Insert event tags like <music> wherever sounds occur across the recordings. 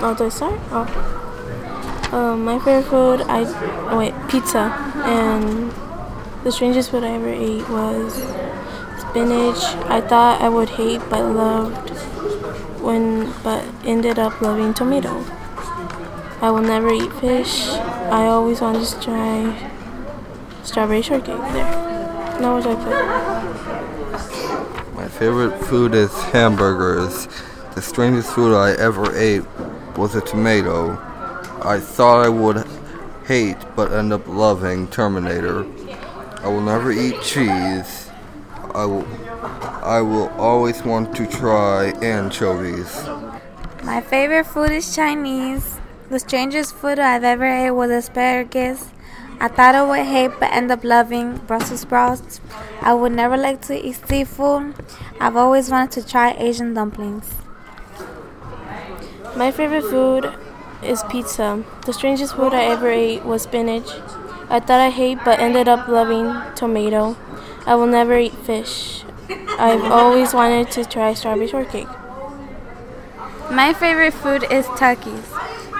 Oh, do I start? Oh. Um, my favorite food, I oh wait, pizza, and the strangest food I ever ate was spinach. I thought I would hate, but loved when, but ended up loving tomato. I will never eat fish. I always wanted to try strawberry shortcake. There. Now what do I put? My favorite food is hamburgers. The strangest food I ever ate was a tomato. I thought I would hate but end up loving Terminator. I will never eat cheese. I will I will always want to try anchovies. My favorite food is Chinese. The strangest food I've ever ate was asparagus. I thought I would hate but end up loving Brussels sprouts. I would never like to eat seafood. I've always wanted to try Asian dumplings. My favorite food is pizza. The strangest food I ever ate was spinach. I thought I hate but ended up loving tomato. I will never eat fish. I've always wanted to try strawberry shortcake. My favorite food is Takis.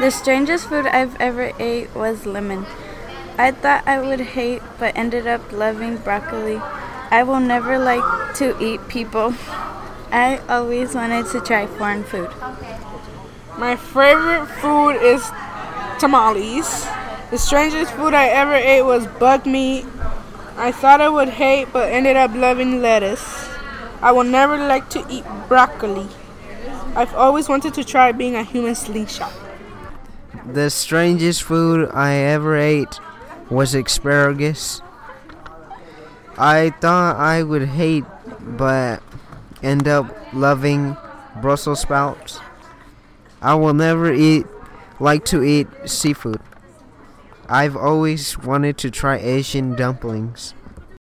The strangest food I've ever ate was lemon. I thought I would hate but ended up loving broccoli. I will never like to eat people. <laughs> I always wanted to try foreign food. My favorite food is tamales. The strangest food I ever ate was bug meat. I thought I would hate but ended up loving lettuce. I will never like to eat broccoli. I've always wanted to try being a human slingshot. The strangest food I ever ate was asparagus. I thought I would hate but end up loving Brussels sprouts. I will never eat like to eat seafood. I've always wanted to try Asian dumplings.